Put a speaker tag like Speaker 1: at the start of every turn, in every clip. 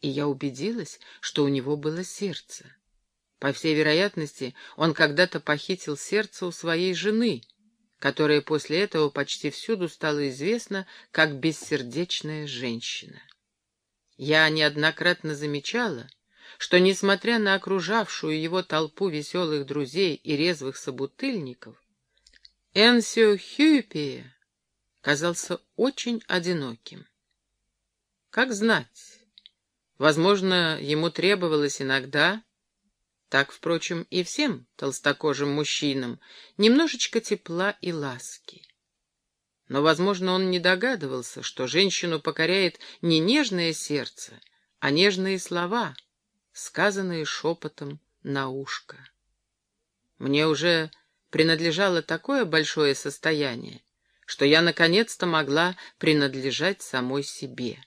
Speaker 1: и я убедилась, что у него было сердце. По всей вероятности, он когда-то похитил сердце у своей жены, которая после этого почти всюду стала известна как бессердечная женщина. Я неоднократно замечала, что, несмотря на окружавшую его толпу веселых друзей и резвых собутыльников, Энсио Хюпия казался очень одиноким. Как знать, возможно, ему требовалось иногда, так, впрочем, и всем толстокожим мужчинам, немножечко тепла и ласки. Но, возможно, он не догадывался, что женщину покоряет не нежное сердце, а нежные слова, сказанные шепотом на ушко. Мне уже принадлежало такое большое состояние, что я наконец-то могла принадлежать самой себе.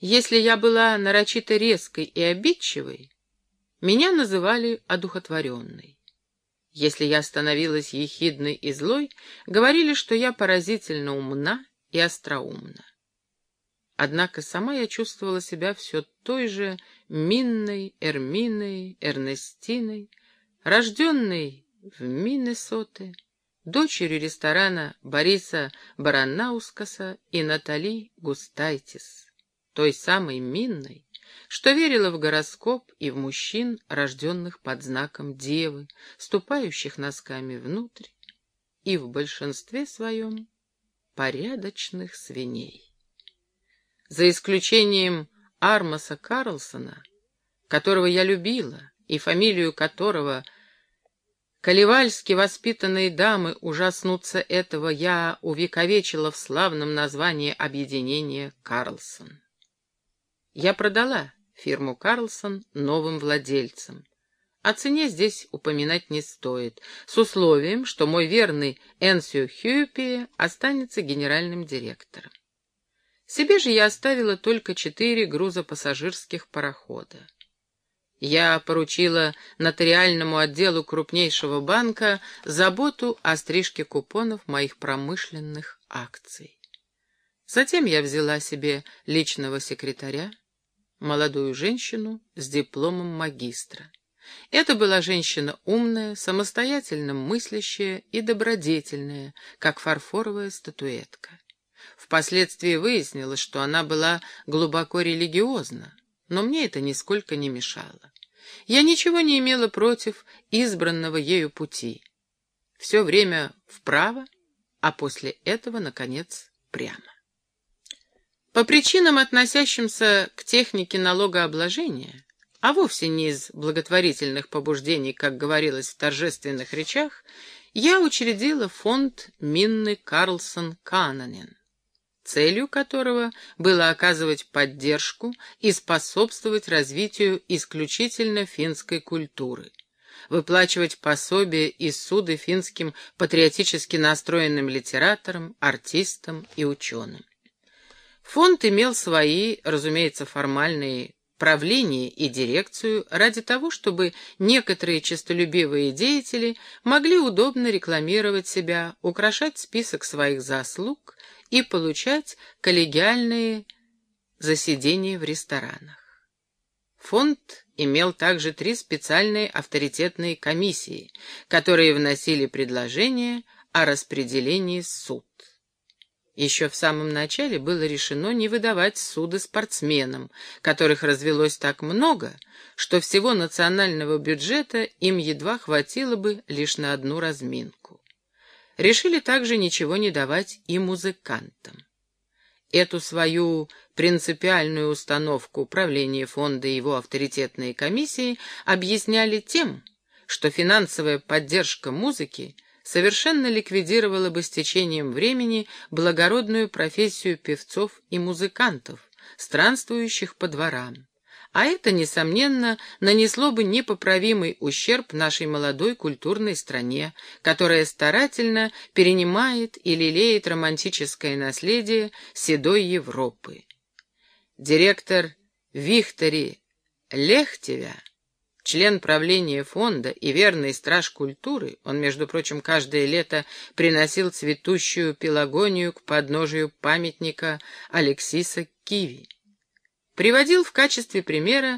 Speaker 1: Если я была нарочито резкой и обидчивой, меня называли одухотворенной. Если я становилась ехидной и злой, говорили, что я поразительно умна и остроумна. Однако сама я чувствовала себя все той же Минной, Эрминой, Эрнестиной, рожденной в Миннесоте, дочерью ресторана Бориса Баранаускаса и Натали Густайтис, той самой Минной, что верила в гороскоп и в мужчин, рожденных под знаком девы, ступающих носками внутрь, и в большинстве своем порядочных свиней. За исключением Армаса Карлсона, которого я любила, и фамилию которого Колевальски воспитанные дамы ужаснутся этого я увековечила в славном названии объединения «Карлсон». Я продала фирму «Карлсон» новым владельцам. О цене здесь упоминать не стоит, с условием, что мой верный Энсио Хьюпи останется генеральным директором. Себе же я оставила только четыре грузопассажирских парохода. Я поручила нотариальному отделу крупнейшего банка заботу о стрижке купонов моих промышленных акций. Затем я взяла себе личного секретаря, молодую женщину с дипломом магистра. Это была женщина умная, самостоятельно мыслящая и добродетельная, как фарфоровая статуэтка. Впоследствии выяснилось, что она была глубоко религиозна, но мне это нисколько не мешало. Я ничего не имела против избранного ею пути. Все время вправо, а после этого, наконец, прямо. По причинам, относящимся к технике налогообложения, а вовсе не из благотворительных побуждений, как говорилось в торжественных речах, я учредила фонд Минны Карлсон Кананен, целью которого было оказывать поддержку и способствовать развитию исключительно финской культуры, выплачивать пособия и суды финским патриотически настроенным литераторам, артистам и ученым. Фонд имел свои, разумеется, формальные правление и дирекцию ради того, чтобы некоторые честолюбивые деятели могли удобно рекламировать себя, украшать список своих заслуг и получать коллегиальные заседения в ресторанах. Фонд имел также три специальные авторитетные комиссии, которые вносили предложения о распределении суд. Еще в самом начале было решено не выдавать суды спортсменам, которых развелось так много, что всего национального бюджета им едва хватило бы лишь на одну разминку. Решили также ничего не давать и музыкантам. Эту свою принципиальную установку управления фонда и его авторитетные комиссии объясняли тем, что финансовая поддержка музыки – совершенно ликвидировала бы с течением времени благородную профессию певцов и музыкантов, странствующих по дворам. А это, несомненно, нанесло бы непоправимый ущерб нашей молодой культурной стране, которая старательно перенимает и лелеет романтическое наследие седой Европы. Директор Вихтори Лехтевя член правления фонда и верный страж культуры, он, между прочим, каждое лето приносил цветущую пелагонию к подножию памятника Алексиса Киви. приводил в качестве примера